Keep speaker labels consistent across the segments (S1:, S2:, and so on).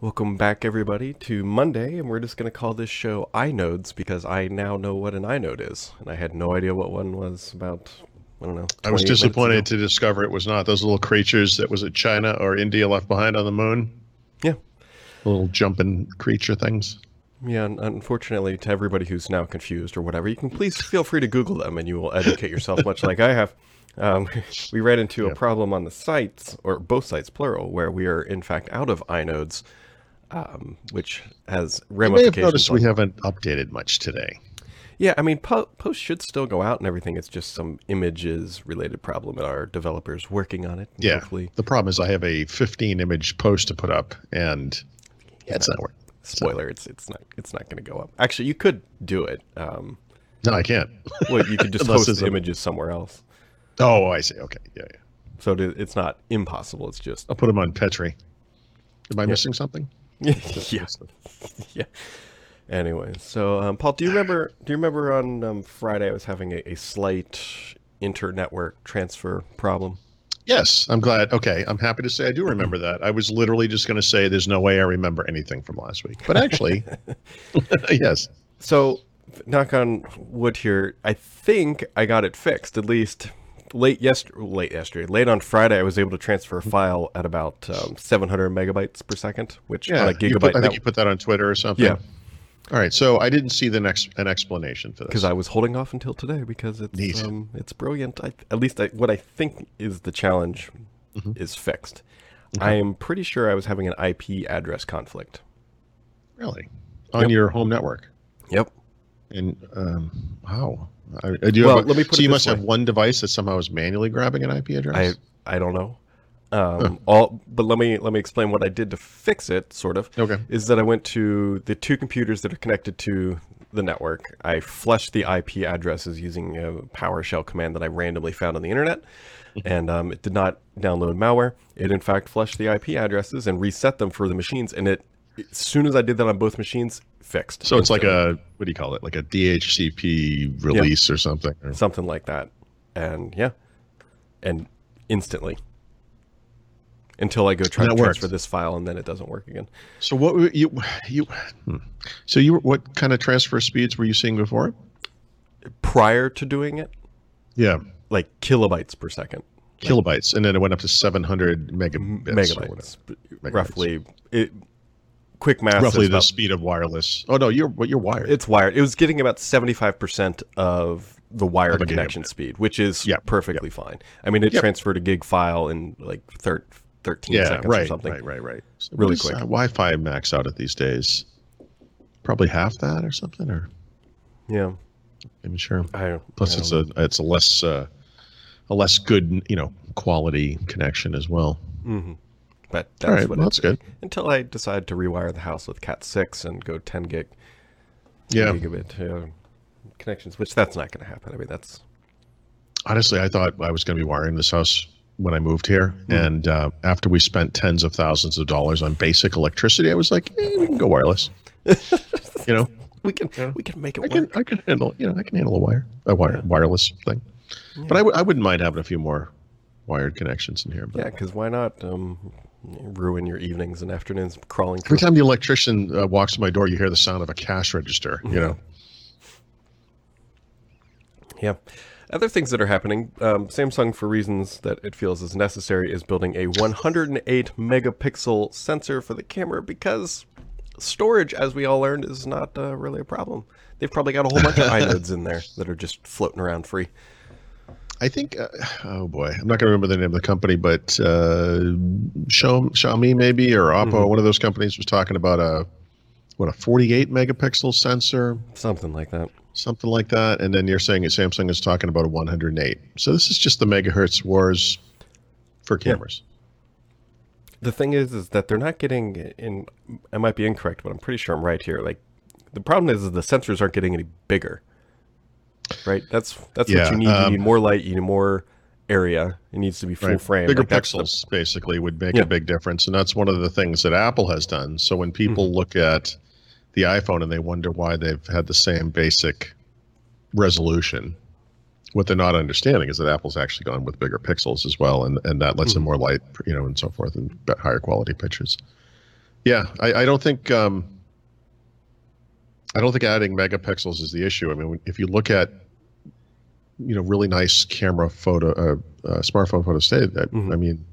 S1: Welcome back, everybody, to Monday, and we're just going to call this show iNodes because I now know what an inode is, and I had no idea what one was about. I don't know.
S2: I was disappointed to discover it was not those little creatures that was it China or India left behind on the moon.
S1: Yeah,
S2: Little jumping creature things.
S1: yeah. Unfortunately, to everybody who's now confused or whatever, you can please feel free to Google them, and you will educate yourself, much like I have. Um, we ran into a problem on the sites, or both sites plural, where we are in fact out of inodes, um, which has ramifications.
S2: You may have noticed we haven't updated much today.
S1: Yeah, I mean, po- posts should still go out and everything. It's just some images related problem, and our developers working on it.
S2: Yeah.
S1: Hopefully,
S2: The problem is I have a 15 image post to put up, and yeah, it's not working.
S1: spoiler, it's it's not it's not going to go up. Actually, you could do it. Um,
S2: No, I can't.
S1: well, you could just host
S2: it's a-
S1: images somewhere else.
S2: oh, I see. Okay, yeah, yeah.
S1: So it- it's not impossible. It's just
S2: I'll put them on Petri. Am I missing something?
S1: yeah, yeah. Anyway, so um, Paul, do you remember? Do you remember on um, Friday I was having a, a slight inter-network transfer problem?
S2: Yes, I'm glad. Okay, I'm happy to say I do remember that. I was literally just going to say there's no way I remember anything from last week, but actually, yes.
S1: So, knock on wood here. I think I got it fixed. At least late yesterday, late yesterday, late on Friday, I was able to transfer a file at about um, 700 megabytes per second, which
S2: Yeah,
S1: on a gigabyte.
S2: put, I think you put that on Twitter or something.
S1: Yeah.
S2: All right, so I didn't see the next an explanation for this.
S1: because I was holding off until today because it's um, it's brilliant. I, at least I, what I think is the challenge
S2: Mm-hmm.
S1: is fixed. I am pretty sure I was having an IP address conflict.
S2: really on
S1: Yep.
S2: your home network.
S1: Yep.
S2: And um, wow, I, I do
S1: Well,
S2: have a-
S1: let me put
S2: so you must have one device that somehow is manually grabbing an IP address.
S1: I I don't know. Um, all but let me let me explain what I did to fix it. Sort of.
S2: Okay.
S1: Is that I went to the two computers that are connected to the network. I flushed the IP addresses using a PowerShell command that I randomly found on the internet, and um, it did not download malware. It in fact flushed the IP addresses and reset them for the machines, and it as soon as I did that on both machines, fixed.
S2: so it's like a what do you call it? Like a DHCP release or something. or-
S1: something like that, and yeah, and instantly. Until I go try
S2: And
S1: to transfer
S2: worked.
S1: this file, and then it doesn't work again.
S2: So what were you you? hmm. So you what kind of transfer speeds were you seeing before?
S1: Prior to doing it,
S2: Yeah,
S1: like kilobytes per second,
S2: kilobytes, and then it went up to 700 megabits.
S1: megabytes,
S2: Megabytes.
S1: roughly. It, quick math.
S2: Roughly the
S1: about-
S2: speed of wireless. Oh no, you're what you're wired.
S1: It's wired. It was getting about seventy-five percent of the wired connection
S2: gigabit.
S1: speed, which is
S2: Yep,
S1: perfectly fine. I mean, it
S2: Yep.
S1: transferred a gig file in like thir- thirteen
S2: yeah,
S1: seconds
S2: right,
S1: or something.
S2: right, right, right. So
S1: Really quick.
S2: Uh, Wi-Fi max out at these days. Probably half that or something, or
S1: Yeah,
S2: I'm sure.
S1: I.
S2: Plus,
S1: I
S2: it's
S1: don't
S2: a it's a less uh, a less good you know quality connection as well.
S1: But that's
S2: right,
S1: what
S2: well,
S1: it's
S2: that's good.
S1: Until I decide to rewire the house with Cat six and go ten gig
S2: Yeah,
S1: gigabit uh, connections, which that's not going to happen. I mean, that's
S2: honestly, I thought I was going to be wiring this house when I moved here,
S1: Hmm.
S2: and uh, after we spent tens of thousands of dollars on basic electricity, I was like, eh, we can go wireless. you know,
S1: we can we can make it
S2: I can
S1: work.
S2: I can handle you know I can handle a wire a wire wireless thing, but I w- I wouldn't mind having a few more wired connections in here. But
S1: Yeah, because why not um, ruin your evenings and afternoons crawling through?
S2: every time the electrician uh, walks to my door, you hear the sound of a cash register. You know,
S1: Yeah. Other things that are happening, um, Samsung, for reasons that it feels is necessary, is building a 108 megapixel sensor for the camera because storage, as we all learned, is not uh, really a problem. They've probably got a whole bunch of inodes in there that are just floating around free.
S2: I think. Uh, oh boy, I'm not going to remember the name of the company, but uh, Xiaomi, Xiaomi maybe or Oppo, one of those companies was talking about a what a 48 megapixel sensor.
S1: Something like that.
S2: something like that. And then you're saying that Samsung is talking about a 108. So this is just the megahertz wars for cameras.
S1: The thing is, is that they're not getting in. I might be incorrect, but I'm pretty sure I'm right here. Like, the problem is, is the sensors aren't getting any bigger. Right. That's that's
S2: Yeah,
S1: what you need. you
S2: um,
S1: need more light. You need more area. It needs to be full
S2: Right.
S1: frame.
S2: Bigger
S1: Like, that's the-
S2: pixels basically would make
S1: Yeah.
S2: a big difference, and that's one of the things that Apple has done. So when people
S1: Mm-hmm.
S2: look at the iPhone and they wonder why they've had the same basic resolution, what they're not understanding is that Apple's actually gone with bigger pixels as well, and and that lets
S1: Mm-hmm.
S2: them more light, you know, and so forth, and higher quality pictures. Yeah, I, I don't think um, I don't think adding megapixels is the issue. I mean, if you look at you know really nice camera photo, uh, uh, smartphone photos today, that,
S1: Mhm.
S2: I mean,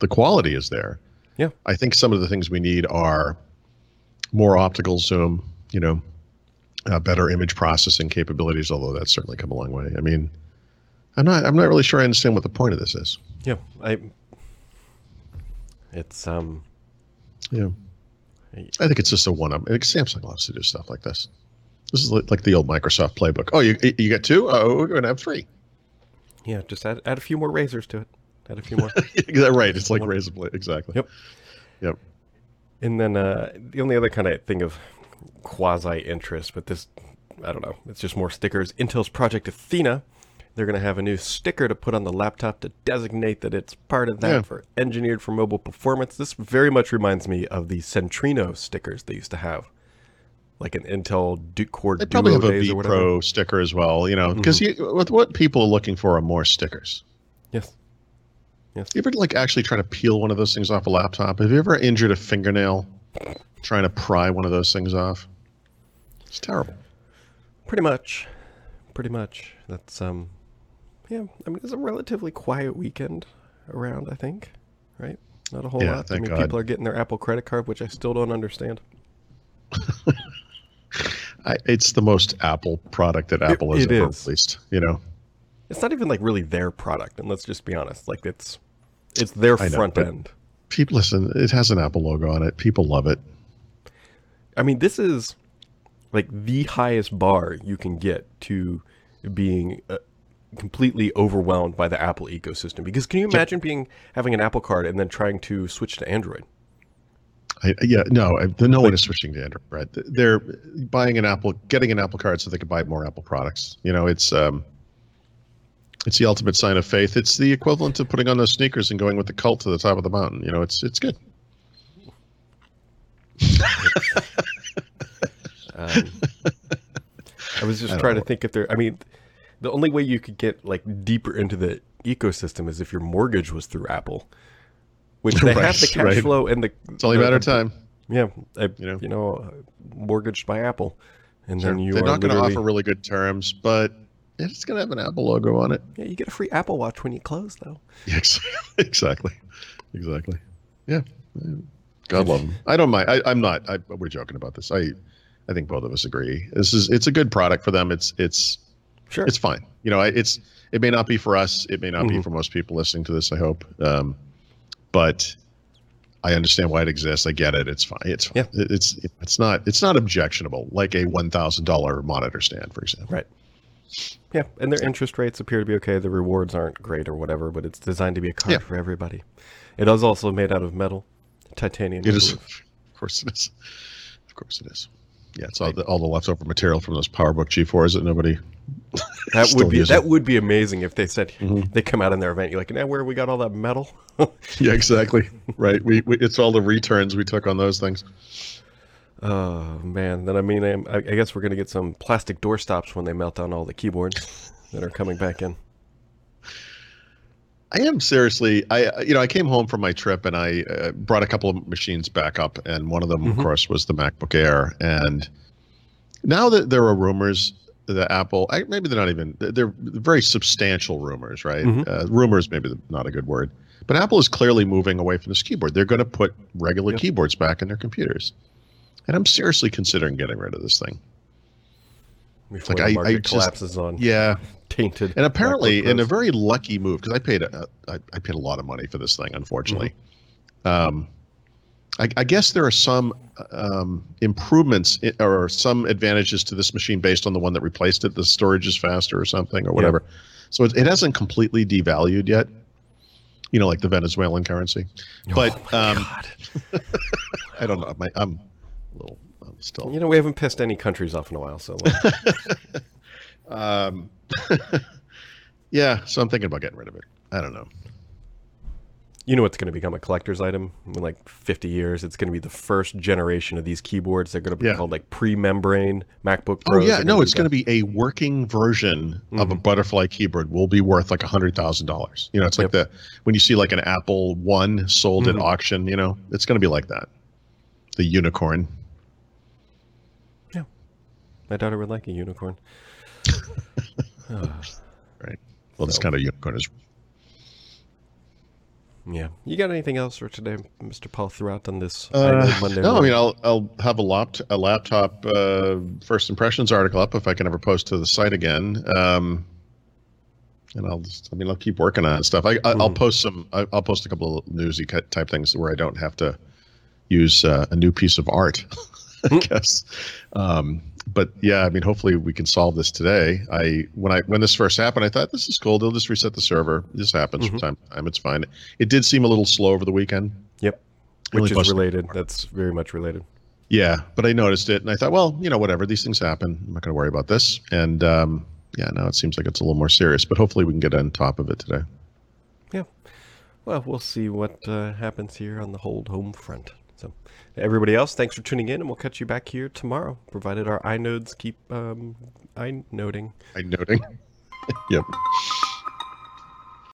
S2: the quality is there.
S1: Yeah.
S2: I think some of the things we need are more optical zoom. You know, uh, better image processing capabilities. Although that's certainly come a long way. I mean, I'm not I'm not really sure I understand what the point of this is.
S1: Yeah, I. It's um.
S2: Yeah. I think it's just a one up. Samsung loves to do stuff like this. This is like the old Microsoft playbook. Oh, you you get two? Oh, we're going to have three.
S1: Yeah, just add add a few more razors to it. Add a few more.
S2: right. It's like razor blade. Exactly.
S1: Yep.
S2: Yep.
S1: And then uh, the only other kind of thing of quasi interest, but this, I don't know, it's just more stickers. Intel's Project Athena, they're going to have a new sticker to put on the laptop to designate that it's part of that
S2: Yeah.
S1: for engineered for mobile performance. This very much reminds me of the Centrino stickers they used to have, like an Intel du- Core
S2: They probably
S1: Duo
S2: have a
S1: days or whatever. Mm-hmm.
S2: Pro sticker as well. You know, because with what people are looking for are more stickers.
S1: Yes. Yes.
S2: You ever like actually try to peel one of those things off a laptop? Have you ever injured a fingernail trying to pry one of those things off? It's terrible.
S1: Pretty much. Pretty much. That's um yeah, I mean it's a relatively quiet weekend around, I think. Right? Not a whole
S2: Yeah,
S1: lot. I mean
S2: God.
S1: people are getting their Apple credit card, which I still don't understand.
S2: I, it's the most Apple product that Apple has
S1: it
S2: ever
S1: is.
S2: released. You know,
S1: It's not even like really their product, and let's just be honest. Like it's it's their
S2: know,
S1: front end.
S2: people listen. It has an Apple logo on it. People love it.
S1: I mean, this is like the highest bar you can get to being completely overwhelmed by the Apple ecosystem. Because can you imagine being having an Apple card and then trying to switch to Android?
S2: I, yeah, no, I, no one is switching to Android. Right? They're buying an Apple, getting an Apple card so they can buy more Apple products. You know, it's um, it's the ultimate sign of faith. It's the equivalent of putting on those sneakers and going with the cult to the top of the mountain. You know, it's it's good.
S1: Um, I was just
S2: I
S1: trying to think if there. I mean, the only way you could get like deeper into the ecosystem is if your mortgage was through Apple, which they have the cash
S2: right.
S1: flow and the.
S2: It's only a matter of time.
S1: Yeah, uh,
S2: You know.
S1: you know, uh, mortgaged by Apple, and
S2: Sure.
S1: then you are.
S2: They're
S1: are
S2: not going to offer really good terms, but it's going to have an Apple logo on it.
S1: Yeah, you get a free Apple Watch when you close, though.
S2: Yes, exactly, exactly. Yeah, God love them. I don't mind. I, I'm not. I, we're joking about this. I, I think both of us agree. This is it's a good product for them. It's it's
S1: Sure.
S2: it's fine. You know, it's it may not be for us. It may not be
S1: Mhm.
S2: for most people listening to this. I hope, um, but I understand why it exists. I get it. It's fine. It's fine.
S1: Yeah.
S2: It's it's not it's not objectionable like a one thousand dollar monitor stand, for example.
S1: Right. Yeah, and their interest rates appear to be okay. The rewards aren't great or whatever, but it's designed to be a card
S2: Yeah.
S1: for everybody. It is also made out of metal, titanium.
S2: It is. Of course it is. Of course it is. Yeah, it's all the all the leftover material from those PowerBook G4s that nobody.
S1: That would be that would be amazing if they said
S2: Mhm.
S1: they come out in their event. You're like, now where we got all that metal?
S2: Yeah, exactly. right. We, we it's all the returns we took on those things.
S1: oh man, then I mean, I, I guess we're gonna get some plastic door stops when they melt down all the keyboards that are coming back in.
S2: I am seriously. I you know I came home from my trip and I uh, brought a couple of machines back up, and one of them,
S1: Mhm.
S2: of course, was the MacBook Air. And now that there are rumors that Apple, I, maybe they're not even, they're very substantial rumors, right?
S1: Mhm.
S2: Uh, rumors, maybe not a good word, but Apple is clearly moving away from this keyboard. They're going to put regular
S1: Yep.
S2: keyboards back in their computers, and I'm seriously considering getting rid of this thing.
S1: Before
S2: like,
S1: the
S2: I- I
S1: market
S2: just-
S1: collapses on
S2: Yeah,
S1: tainted.
S2: and apparently, in a very lucky move, because I paid a, I, I paid a lot of money for this thing. Unfortunately, um, I, I guess there are some um, improvements i- or some advantages to this machine based on the one that replaced it. The storage is faster or something or whatever. So it, it hasn't completely devalued yet. You know, like the Venezuelan currency. But
S1: oh my
S2: um. I don't know. My, I'm a little. I'm still.
S1: You know, we haven't pissed any countries off in a while, so
S2: Um, yeah, so I'm thinking about getting rid of it. I don't know.
S1: You know what's going to become a collector's item in like 50 years? It's going to be the first generation of these keyboards. They're going to be
S2: Yeah.
S1: called like pre-membrane MacBook Pros.
S2: Oh
S1: yeah,
S2: no, it's going to be a working version of a butterfly keyboard. Will be worth like a hundred thousand dollars. You know, it's like the when you see like an Apple One sold
S1: Mhm.
S2: at auction. You know, it's going to be like that. the unicorn.
S1: Yeah, my daughter would like a unicorn.
S2: right. Well, this kind of unicorn is.
S1: Yeah. You got anything else for today, Mr. Paul, throughout on this
S2: Uh,
S1: Monday?
S2: no, I mean I'll I'll have a lapt a laptop uh, first impressions article up if I can ever post to the site again. Um, and I'll just I mean I'll keep working on stuff. I, I I'll
S1: Mhm.
S2: post some I, I'll post a couple of newsy ki- type things where I don't have to use uh, a new piece of art. I guess. Um, but yeah, I mean, hopefully we can solve this today. I when I when this first happened, I thought this is cool. They'll just reset the server. This happens from
S1: Mhm.
S2: time to time. It's fine. It did seem a little slow over the weekend.
S1: Yep.
S2: Really
S1: Which is related. That's very much related.
S2: Yeah, but I noticed it, and I thought, well, you know, whatever. These things happen. I'm not going to worry about this. And um, yeah, now it seems like it's a little more serious. But hopefully, we can get on top of it today.
S1: Yeah. Well, we'll see what uh, happens here on the hold home front. So, everybody else, thanks for tuning in, and we'll catch you back here tomorrow, provided our inodes keep um, inoding.
S2: I noting. yep.